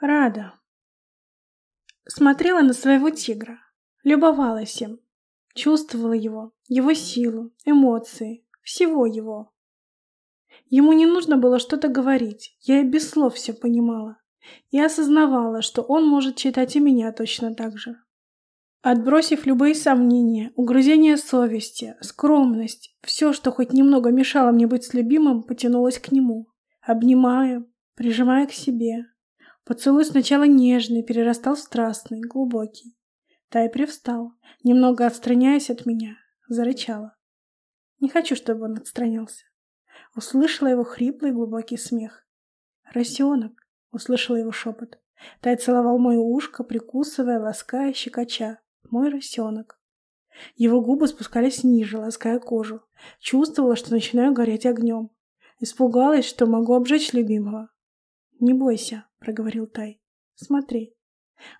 Рада. Смотрела на своего тигра, любовалась им, чувствовала его, его силу, эмоции, всего его. Ему не нужно было что-то говорить, я и без слов все понимала. И осознавала, что он может читать и меня точно так же. Отбросив любые сомнения, угрызения совести, скромность, все, что хоть немного мешало мне быть с любимым, потянулось к нему, обнимая, прижимая к себе, Поцелуй сначала нежный, перерастал в страстный, глубокий. Тай привстал, немного отстраняясь от меня, зарычала. Не хочу, чтобы он отстранялся. Услышала его хриплый глубокий смех. «Росенок!» — услышала его шепот. Тай целовал мое ушко, прикусывая, лаская, щекоча. Мой росенок. Его губы спускались ниже, лаская кожу. Чувствовала, что начинаю гореть огнем. Испугалась, что могу обжечь любимого. «Не бойся», — проговорил Тай. «Смотри».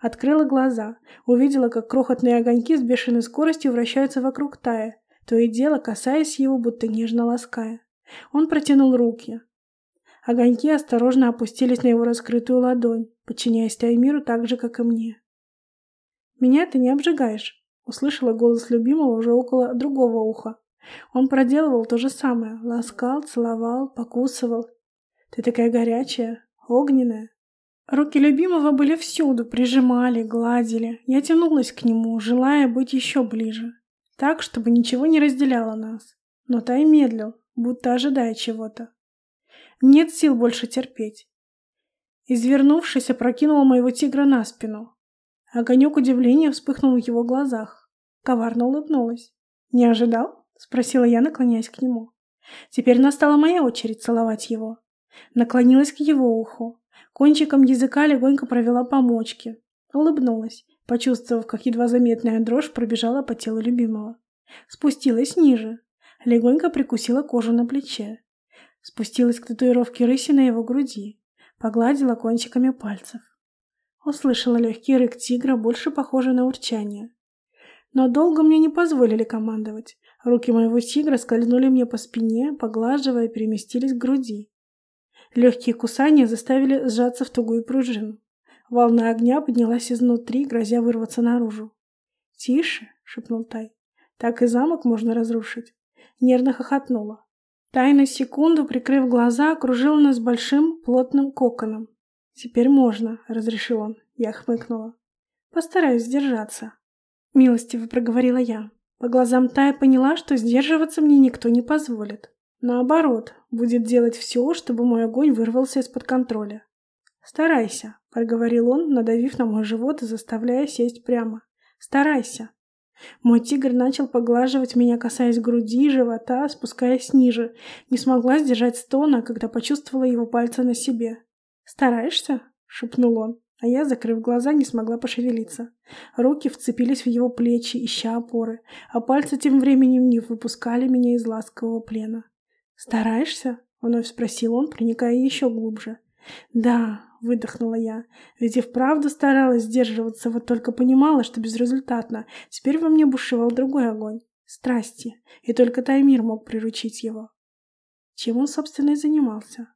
Открыла глаза, увидела, как крохотные огоньки с бешеной скоростью вращаются вокруг Тая, то и дело касаясь его, будто нежно лаская. Он протянул руки. Огоньки осторожно опустились на его раскрытую ладонь, подчиняясь Таймиру так же, как и мне. «Меня ты не обжигаешь», — услышала голос любимого уже около другого уха. Он проделывал то же самое, ласкал, целовал, покусывал. «Ты такая горячая, огненная». Руки любимого были всюду, прижимали, гладили. Я тянулась к нему, желая быть еще ближе. Так, чтобы ничего не разделяло нас. Но Тай медлил, будто ожидая чего-то. Нет сил больше терпеть. Извернувшись, опрокинула моего тигра на спину. Огонек удивления вспыхнул в его глазах. Коварно улыбнулась. «Не ожидал?» — спросила я, наклоняясь к нему. Теперь настала моя очередь целовать его. Наклонилась к его уху. Кончиком языка легонько провела по мочке. Улыбнулась, почувствовав, как едва заметная дрожь пробежала по телу любимого. Спустилась ниже. Легонько прикусила кожу на плече. Спустилась к татуировке рыси на его груди. Погладила кончиками пальцев. Услышала легкий рык тигра, больше похожий на урчание. Но долго мне не позволили командовать. Руки моего тигра скользнули мне по спине, поглаживая, переместились к груди. Легкие кусания заставили сжаться в тугую пружину. Волна огня поднялась изнутри, грозя вырваться наружу. «Тише!» — шепнул Тай. «Так и замок можно разрушить!» Нервно хохотнула. Тай на секунду, прикрыв глаза, окружил нас большим плотным коконом. «Теперь можно», — разрешил он. Я хмыкнула. «Постараюсь сдержаться», — милостиво проговорила я. По глазам Тая поняла, что сдерживаться мне никто не позволит. Наоборот, будет делать все, чтобы мой огонь вырвался из-под контроля. «Старайся», — проговорил он, надавив на мой живот и заставляя сесть прямо. «Старайся». Мой тигр начал поглаживать меня, касаясь груди, живота, спускаясь ниже. Не смогла сдержать стона, когда почувствовала его пальцы на себе. «Стараешься?» — шепнул он, а я, закрыв глаза, не смогла пошевелиться. Руки вцепились в его плечи, ища опоры, а пальцы тем временем не выпускали меня из ласкового плена. «Стараешься?» — вновь спросил он, проникая еще глубже. «Да», — выдохнула я, ведь и вправду старалась сдерживаться, вот только понимала, что безрезультатно. Теперь во мне бушевал другой огонь — страсти, и только Таймир мог приручить его. Чем он, собственно, и занимался.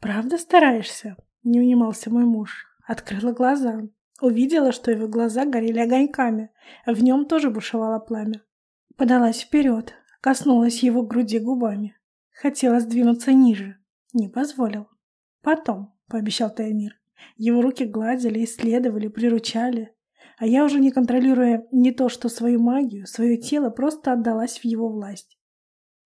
«Правда стараешься?» — не унимался мой муж. Открыла глаза. Увидела, что его глаза горели огоньками, а в нем тоже бушевало пламя. Подалась вперед, коснулась его груди губами. Хотела сдвинуться ниже. Не позволил. Потом, пообещал Таймир. Его руки гладили, исследовали, приручали. А я уже не контролируя не то что свою магию, свое тело просто отдалась в его власть.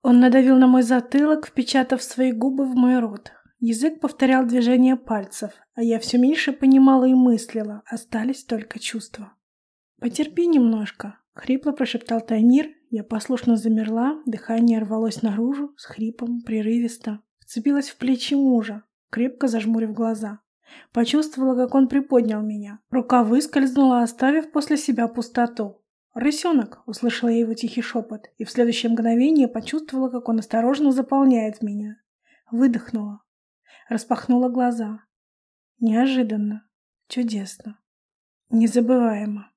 Он надавил на мой затылок, впечатав свои губы в мой рот. Язык повторял движения пальцев, а я все меньше понимала и мыслила, остались только чувства. «Потерпи немножко», — хрипло прошептал Таймир, я послушно замерла, дыхание рвалось наружу, с хрипом, прерывисто. Вцепилась в плечи мужа, крепко зажмурив глаза. Почувствовала, как он приподнял меня. Рука выскользнула, оставив после себя пустоту. «Рысенок!» — услышала я его тихий шепот, и в следующее мгновение почувствовала, как он осторожно заполняет меня. Выдохнула. Распахнула глаза. Неожиданно. Чудесно. Незабываемо.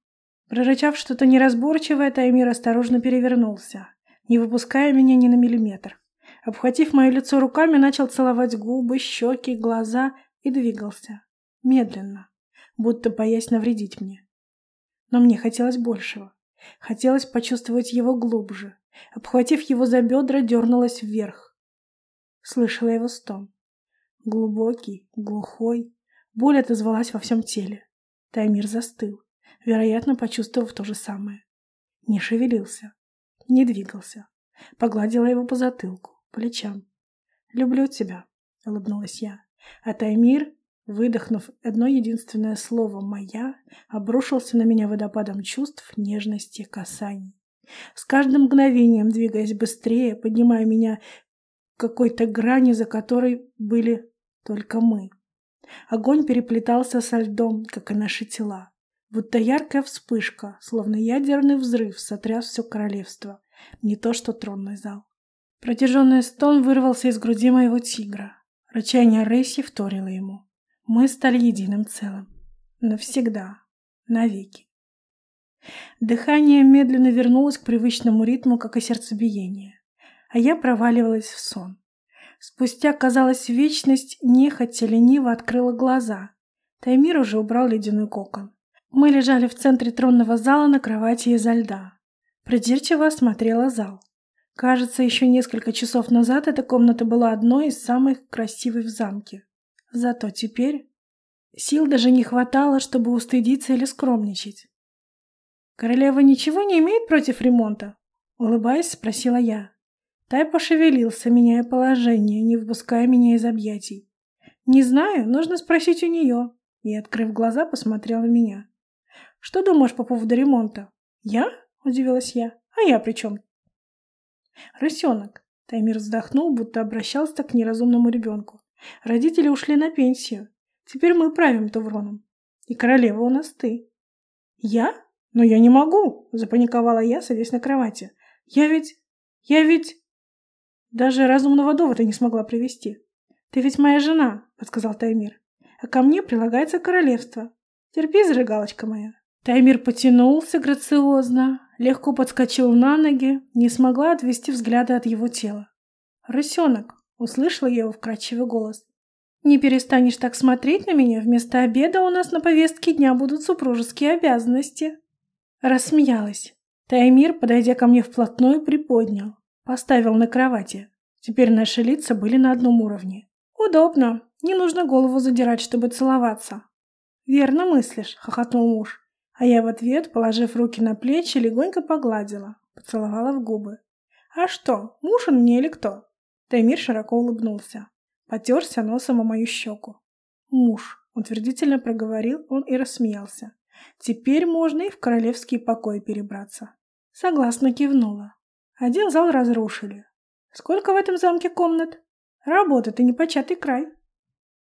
Прорычав что-то неразборчивое, Таймир осторожно перевернулся, не выпуская меня ни на миллиметр. Обхватив мое лицо руками, начал целовать губы, щеки, глаза и двигался. медленно, будто боясь навредить мне. Но мне хотелось большего. Хотелось почувствовать его глубже. Обхватив его за бедра, дернулась вверх. Слышала его стон. Глубокий, глухой. Боль отозвалась во всем теле. Таймир застыл, вероятно, почувствовав то же самое. Не шевелился, не двигался. Погладила его по затылку, плечам. «Люблю тебя», — улыбнулась я. А Таймир, выдохнув одно единственное слово «моя», обрушился на меня водопадом чувств, нежности, касаний. С каждым мгновением, двигаясь быстрее, поднимая меня к какой-то грани, за которой были только мы. Огонь переплетался со льдом, как и наши тела. Будто яркая вспышка, словно ядерный взрыв, сотряс все королевство. Не то что тронный зал. Протяженный стон вырвался из груди моего тигра. Рычание Рейси вторило ему. Мы стали единым целым. Навсегда. Навеки. Дыхание медленно вернулось к привычному ритму, как и сердцебиение. А я проваливалась в сон. Спустя, казалось, вечность нехотя лениво открыла глаза. Таймир уже убрал ледяной кокон. Мы лежали в центре тронного зала на кровати изо льда. Придирчиво осмотрела зал. Кажется, еще несколько часов назад эта комната была одной из самых красивых в замке. Зато теперь сил даже не хватало, чтобы устыдиться или скромничать. «Королева ничего не имеет против ремонта?» Улыбаясь, спросила я. Тай пошевелился, меняя положение, не выпуская меня из объятий. «Не знаю, нужно спросить у нее». И, открыв глаза, посмотрела на меня. «Что думаешь по поводу ремонта?» «Я?» – удивилась я. «А я при чем?» «Рысенок». Таймир вздохнул, будто обращался к неразумному ребенку. «Родители ушли на пенсию. Теперь мы правим Тувроном. И королева у нас ты». «Я? Но я не могу!» – запаниковала я, садясь на кровати. «Я ведь... Я ведь...» Даже разумного довода не смогла привести. «Ты ведь моя жена», — подсказал Таймир. «А ко мне прилагается королевство. Терпи, зажигалочка моя». Таймир потянулся грациозно, легко подскочил на ноги, не смогла отвести взгляда от его тела. «Рысенок», — услышала я его вкрадчивый голос. «Не перестанешь так смотреть на меня? Вместо обеда у нас на повестке дня будут супружеские обязанности». Рассмеялась. Таймир, подойдя ко мне вплотную, приподнял. Поставил на кровати. Теперь наши лица были на одном уровне. Удобно. Не нужно голову задирать, чтобы целоваться. Верно мыслишь, хохотнул муж. А я в ответ, положив руки на плечи, легонько погладила, поцеловала в губы. А что, муж он мне или кто? Таймир широко улыбнулся. Потерся носом о мою щеку. Муж, утвердительно проговорил он и рассмеялся. Теперь можно и в королевский покой перебраться. Согласно кивнула. Один зал разрушили. Сколько в этом замке комнат? Работа-то непочатый край.